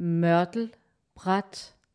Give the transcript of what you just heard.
Mørtel, Brat